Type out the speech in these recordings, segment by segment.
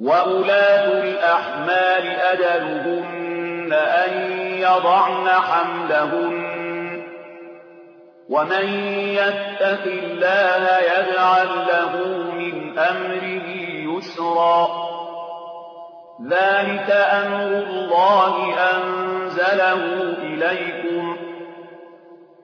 وأولاة الأحمال أجلهن أن يضعن حملهن ومن يتق الله يجعل له من أمره يسرا ذلك أمر الله أنزله إليكم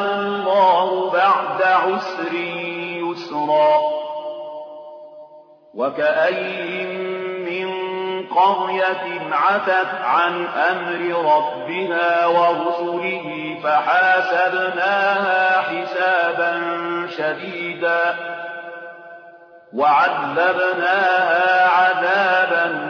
سيجعل الله بعد عسر يسرا وكأي من قرية عتت عن أمر ربها ورسله فحاسبناها حسابا شديدا وعذبناها عذابا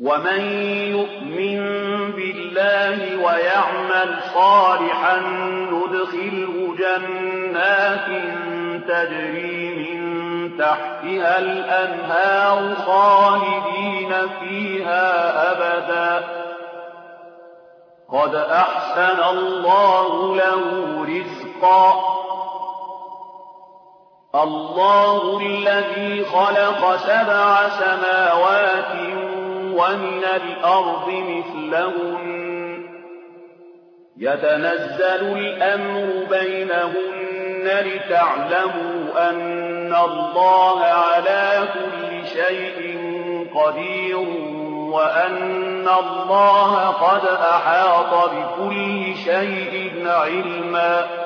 ومن يؤمن بالله ويعمل صالحا ندخله جنات تجري من تحتها الأنهار خالدين فيها أبدا قد أحسن الله له رزقا الله الذي خلق سبع سماوات ومن الأرض مثلهن. يتنزل الأمر بينهن لتعلموا أن الله على كل شيء قدير وأن الله قد أحاط بكل شيء علما.